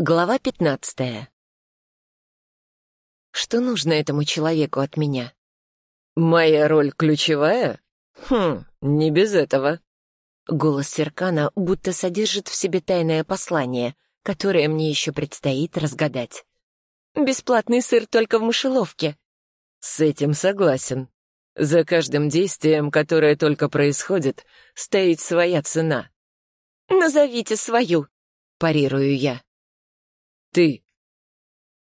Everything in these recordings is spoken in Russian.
Глава пятнадцатая. Что нужно этому человеку от меня? Моя роль ключевая? Хм, не без этого. Голос Серкана будто содержит в себе тайное послание, которое мне еще предстоит разгадать. Бесплатный сыр только в мышеловке. С этим согласен. За каждым действием, которое только происходит, стоит своя цена. Назовите свою, парирую я. Ты.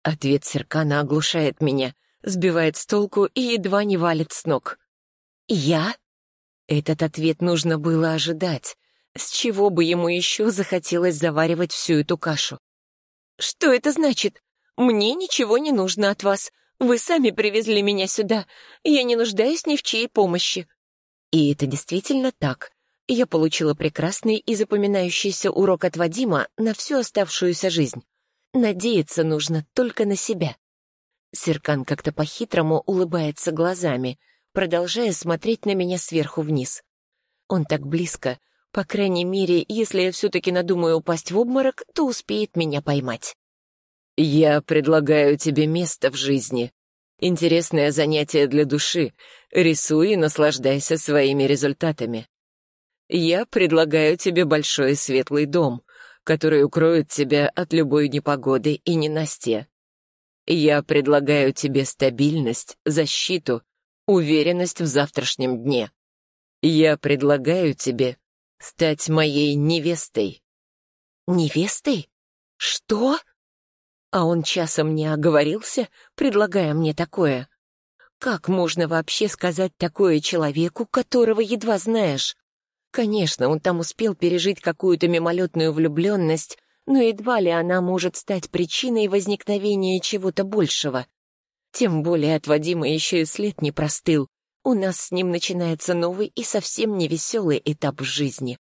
Ответ Серкана оглушает меня, сбивает с толку и едва не валит с ног. Я? Этот ответ нужно было ожидать. С чего бы ему еще захотелось заваривать всю эту кашу? Что это значит? Мне ничего не нужно от вас. Вы сами привезли меня сюда. Я не нуждаюсь ни в чьей помощи. И это действительно так. Я получила прекрасный и запоминающийся урок от Вадима на всю оставшуюся жизнь. Надеяться нужно только на себя. Серкан как-то по-хитрому улыбается глазами, продолжая смотреть на меня сверху вниз. Он так близко, по крайней мере, если я все-таки надумаю упасть в обморок, то успеет меня поймать. «Я предлагаю тебе место в жизни. Интересное занятие для души. Рисуй и наслаждайся своими результатами. Я предлагаю тебе большой светлый дом, который укроет тебя от любой непогоды и ненастья. Я предлагаю тебе стабильность, защиту, уверенность в завтрашнем дне. Я предлагаю тебе стать моей невестой. Невестой? Что? А он часом не оговорился, предлагая мне такое? Как можно вообще сказать такое человеку, которого едва знаешь? Конечно, он там успел пережить какую-то мимолетную влюбленность, но едва ли она может стать причиной возникновения чего-то большего. Тем более от Вадима еще и след не простыл. У нас с ним начинается новый и совсем невеселый этап жизни.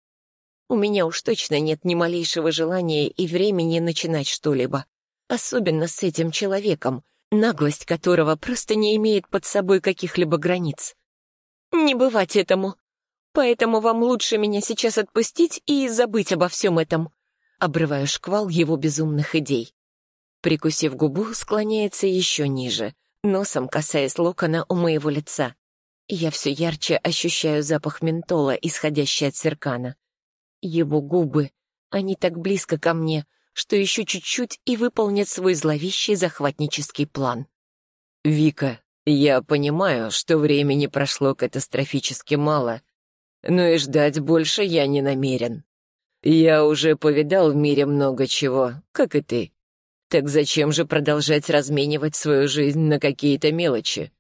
У меня уж точно нет ни малейшего желания и времени начинать что-либо. Особенно с этим человеком, наглость которого просто не имеет под собой каких-либо границ. Не бывать этому. Поэтому вам лучше меня сейчас отпустить и забыть обо всем этом. Обрываю шквал его безумных идей. Прикусив губу, склоняется еще ниже, носом касаясь локона у моего лица. Я все ярче ощущаю запах ментола, исходящий от серкана. Его губы, они так близко ко мне, что еще чуть-чуть и выполнят свой зловещий захватнический план. «Вика, я понимаю, что времени прошло катастрофически мало, но и ждать больше я не намерен. Я уже повидал в мире много чего, как и ты. Так зачем же продолжать разменивать свою жизнь на какие-то мелочи?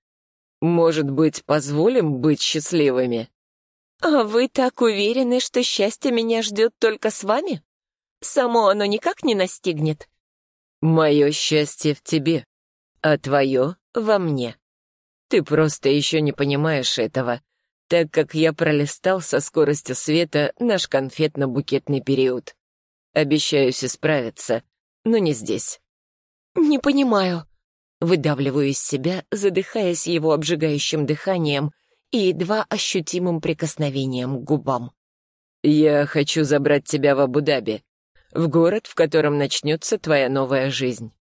Может быть, позволим быть счастливыми? А вы так уверены, что счастье меня ждет только с вами? Само оно никак не настигнет? Мое счастье в тебе, а твое — во мне. Ты просто еще не понимаешь этого, так как я пролистал со скоростью света наш конфетно-букетный период. Обещаюсь исправиться, но не здесь. «Не понимаю», — выдавливаю из себя, задыхаясь его обжигающим дыханием и едва ощутимым прикосновением к губам. «Я хочу забрать тебя в Абу-Даби, в город, в котором начнется твоя новая жизнь.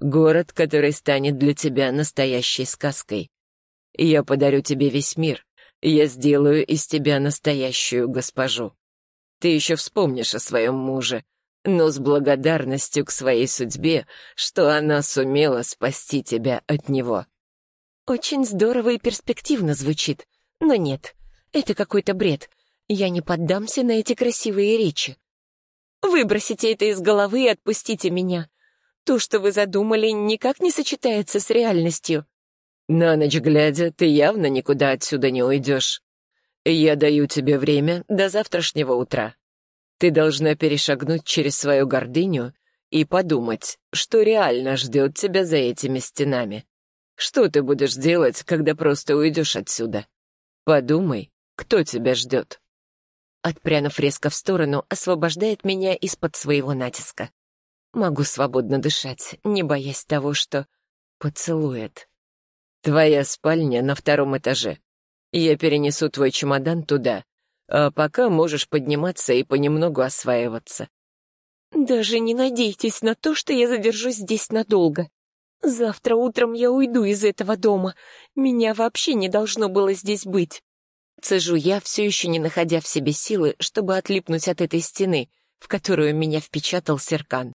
Город, который станет для тебя настоящей сказкой. Я подарю тебе весь мир, я сделаю из тебя настоящую госпожу. Ты еще вспомнишь о своем муже, но с благодарностью к своей судьбе, что она сумела спасти тебя от него». Очень здорово и перспективно звучит, но нет, это какой-то бред. Я не поддамся на эти красивые речи. Выбросите это из головы и отпустите меня. То, что вы задумали, никак не сочетается с реальностью. На ночь глядя, ты явно никуда отсюда не уйдешь. Я даю тебе время до завтрашнего утра. Ты должна перешагнуть через свою гордыню и подумать, что реально ждет тебя за этими стенами. Что ты будешь делать, когда просто уйдешь отсюда? Подумай, кто тебя ждет. Отпрянув резко в сторону, освобождает меня из-под своего натиска. Могу свободно дышать, не боясь того, что поцелует. Твоя спальня на втором этаже. Я перенесу твой чемодан туда, а пока можешь подниматься и понемногу осваиваться. Даже не надейтесь на то, что я задержусь здесь надолго. Завтра утром я уйду из этого дома. Меня вообще не должно было здесь быть. Цежу я, все еще не находя в себе силы, чтобы отлипнуть от этой стены, в которую меня впечатал Серкан.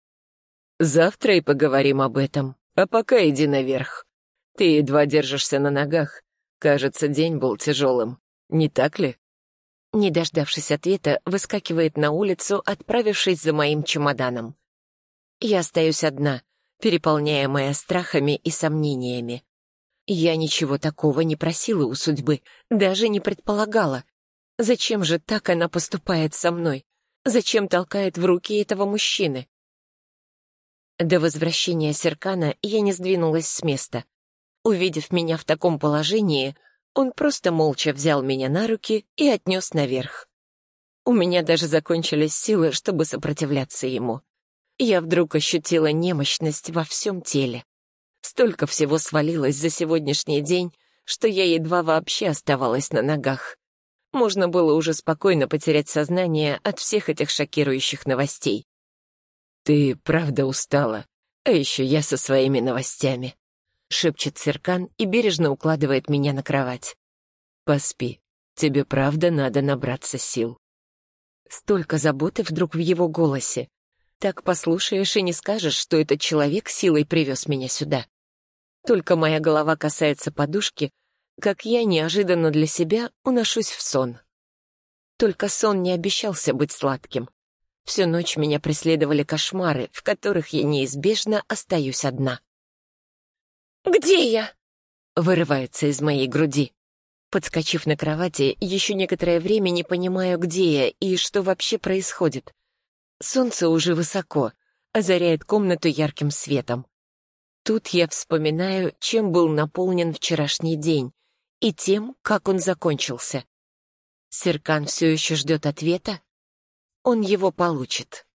Завтра и поговорим об этом, а пока иди наверх. Ты едва держишься на ногах. Кажется, день был тяжелым. Не так ли? Не дождавшись ответа, выскакивает на улицу, отправившись за моим чемоданом. Я остаюсь одна, переполняемая страхами и сомнениями. Я ничего такого не просила у судьбы, даже не предполагала. Зачем же так она поступает со мной? Зачем толкает в руки этого мужчины? До возвращения Серкана я не сдвинулась с места. Увидев меня в таком положении, он просто молча взял меня на руки и отнес наверх. У меня даже закончились силы, чтобы сопротивляться ему. Я вдруг ощутила немощность во всем теле. Столько всего свалилось за сегодняшний день, что я едва вообще оставалась на ногах. Можно было уже спокойно потерять сознание от всех этих шокирующих новостей. «Ты правда устала, а еще я со своими новостями», — шепчет Серкан и бережно укладывает меня на кровать. «Поспи. Тебе правда надо набраться сил». Столько заботы вдруг в его голосе. Так послушаешь и не скажешь, что этот человек силой привез меня сюда. Только моя голова касается подушки, как я неожиданно для себя уношусь в сон. Только сон не обещался быть сладким. Всю ночь меня преследовали кошмары, в которых я неизбежно остаюсь одна. «Где я?» — вырывается из моей груди. Подскочив на кровати, еще некоторое время не понимаю, где я и что вообще происходит. Солнце уже высоко, озаряет комнату ярким светом. Тут я вспоминаю, чем был наполнен вчерашний день и тем, как он закончился. Серкан все еще ждет ответа. Он его получит.